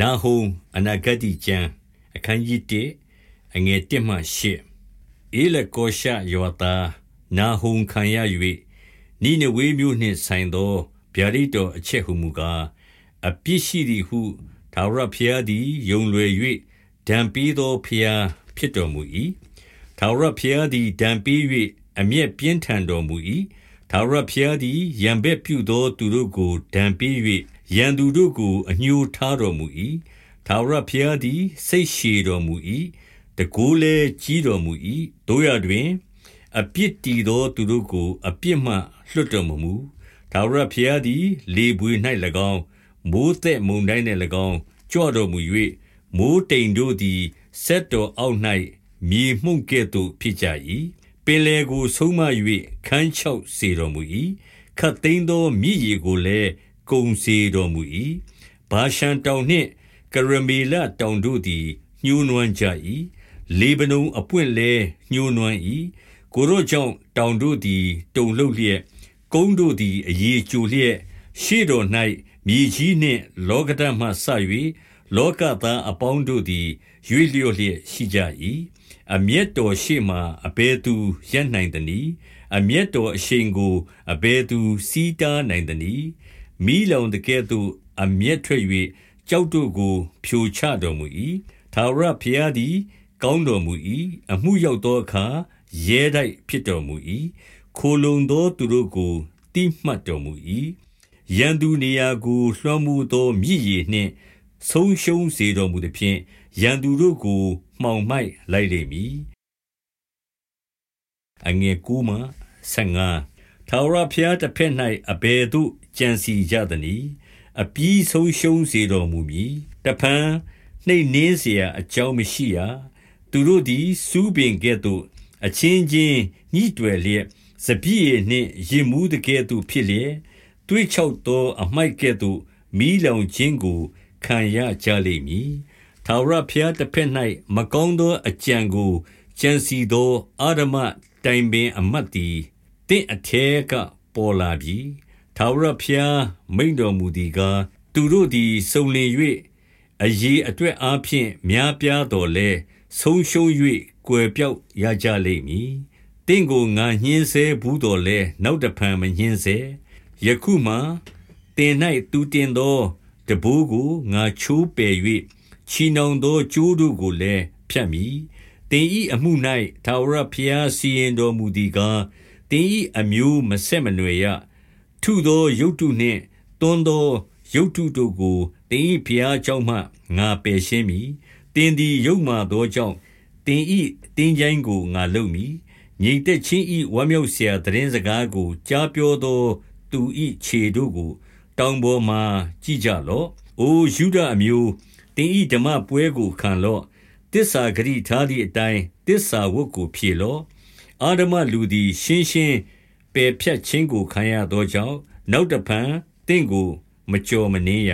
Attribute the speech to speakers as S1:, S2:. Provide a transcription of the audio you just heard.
S1: နာဟုံအနာဂတိကျမ်းအခန်းကြီး1အငယ်1မှ8အေလကောရှယောတာနာဟုံခံရ၍နိနဝေမြို့နှင့်ဆိုင်သောဗျာဒိတ်တော်အချက်ဟုမူကားအပြစ်ရှိသည်ဟုသာရဖျားသည်ယုံလွယ်၍ဒံပြီးသောဖျားဖြစ်တော်မူ၏သာရဖျားသည်ဒံပြီး၍အမျက်ပြင်းထန်တော်မူ၏သာရဖျားသည်ရံဘက်ပြုသောသူတို့ကိုဒံပြီး၍ ရန်သူတို့ကို အညှိုးထားတော်မူ၏ထာဝရဘုရားသည် စိတ်ရှည်တော်မူ၏တကိုးလည်းကြီးတော်မူ၏တို့ရတွင် အပြစ်တီသောသူတို့ကို အပြစ်မှလွတ်တော်မမူ ထာဝရဘုရားသည် လေပွေ၌၎င်း မိုးသက်မုန်တိုင်း၌၎င်း ကြွတော်မူ၍မိုးတိမ်တို့သည်ဆက်တော်အောက်၌မြေမှုန့်ကဲ့သို့ ဖြစ်ကြ၏ပင်လေကို ဆုံးမ၍ခန်းချောက်စေတော်မူ၏ခတ်သိမ်းသော မြည်ရည်ကိုလည်း ကုံစေတော်မူ၏ဘာရှန်တောင်နှင့်ကရမေလတောင်တို့သည်ညှိုးနွမ်းကြ၏လေဗနုန်အပွင့်လဲညှိုးနွမ်း၏ကိုရော့ကြောင့်တောင်တို့သည်တုန်လှုပ်လျက်ကုန်းတို့သည်အေးကြိုလျက်ရှေ့တော်၌မြေကြီးနှင့်လောကဓာတ်မှဆ၍လောကသားအပေါင်းတို့သည်ရွေ့လျော့လျက်ရှိကြ၏အမျက်တော်ရှေ့မှအဘယ်သူရပ်နိုင်သနည်းအမျက်တော်အရှိန်ကိုအဘယ်သူစီးတားနိုင်သနည်း မီးလောင်တကဲ့သို့ အမျက်ထွက်၍ကြောက်တို့ကို ဖြိုချတော်မူ၏ထာဝရဘုရားသည် ကောင်းတော်မူ၏အမှုရောက်သောအခါ ရဲတိုက်ဖြစ်တော်မူ၏ခိုလုံသောသူတို့ကိုတိမှတ်တော်မူ၏ရန်သူနေရာကို လွှမ်းမိုးသော မြည်ရည်နှင့် ဆုံးရှုံးစေတော်မူသည်ဖြင့် ရန်သူတို့ကို မှောင်မိုက်လိုက်လိမ့်မည်အငယ်ကူမဆငါထာဝရဘုရားတစ်ဖက်၌အဘယ်သို့ ကြံစီကြသနည်းအပြီးဆုံးရှုံးစေတော်မူမည်တဖန်နှိမ်နှင်းเสียအကြောင်းမရှိရသူတို့သည်စူးပင်ကဲ့သို့အချင်းချင်းညှိတွယ်လျက်စပြည့်ရနှင့်ရင်မှုတကဲ့သို့ဖြစ်လျက်တွေးချောက်သောအမိုက်ကဲ့သို့မီးလောင်ခြင်းကိုခံရကြလိမ့်မည်ထာဝရဘုရားတစ်ဖက်၌မကောင်းသောအကြံကိုကြံစီသောအာရမတိုင်ပင်အမတ်သည်တင့်အထဲကပေါ်လာပြီ ထာဝရဘုရားမိန်တော်မူသည်ကားသူတို့သည်စုံလင်၍အရေးအတွက်အားဖြင့်များပြားတော်လဲဆုံးရှုံး၍ကွယ်ပြောက်ရကြလိမ့်မည်တင့်ကိုငါညှင်းဆဲဘူးတော်လဲနောက်တဖန်မညှင်းဆဲယခုမှတင်၌သူတင်သောတဘိုးကိုငါချိုးပယ်၍ချီနှောင်သောကျိုးတို့ကိုလည်းဖြတ်မိတင်ဤအမှု၌သာဝရဖျားစီရင်တော်မူသည်ကားတင်ဤအမျိုးမဆက်မနွယ်ရ ထုသောရုပ်တုနှင့်သွန်းသောရုပ်တုတို့ကိုတင်၏ဖျားကြောင့်မှငါပယ်ရှင်းမည်တင်သည်ရုပ်မာသောကြောင့်တင်၏တင်ချိုင်းကိုငါလုံမည်ငြိမ်သက်ချင်း၏ဝမ်းမြောက်စရာသတင်းစကားကိုကြားပြောသောသူ၏ခြေတို့ကို တောင်ပေါ်မှကြည်ကြလော့။အိုယူဒအမျိုးတင်၏ဓမ္မပွဲကိုခံလော့။တစ္ဆာဂရိထားသည့်အတိုင်းတစ္ဆာဝတ်ကိုဖြေလော့။အာဓမလူသည်ရှင်းရှင်း ပယ်ဖြတ်ခြင်းကိုခံရသောကြောင့် နောက်တဖန်တင့်ကို မကြော်မနှင်းရ